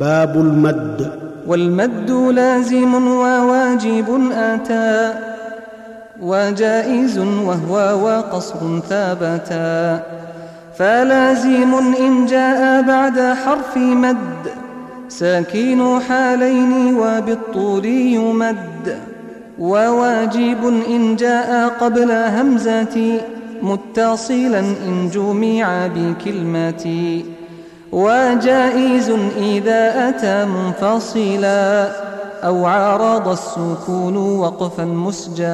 باب المد. والمد لازم وواجب آتى وجائز وهو وقصر ثابتا. فلازم إن جاء بعد حرف مد ساكين حالين وبالطول يمد. وواجب إن جاء قبل همزة متصلا إن جمع بكلمة. وجائز إذا أتى منفصلا أو عارض السكون وقفا مسجلا.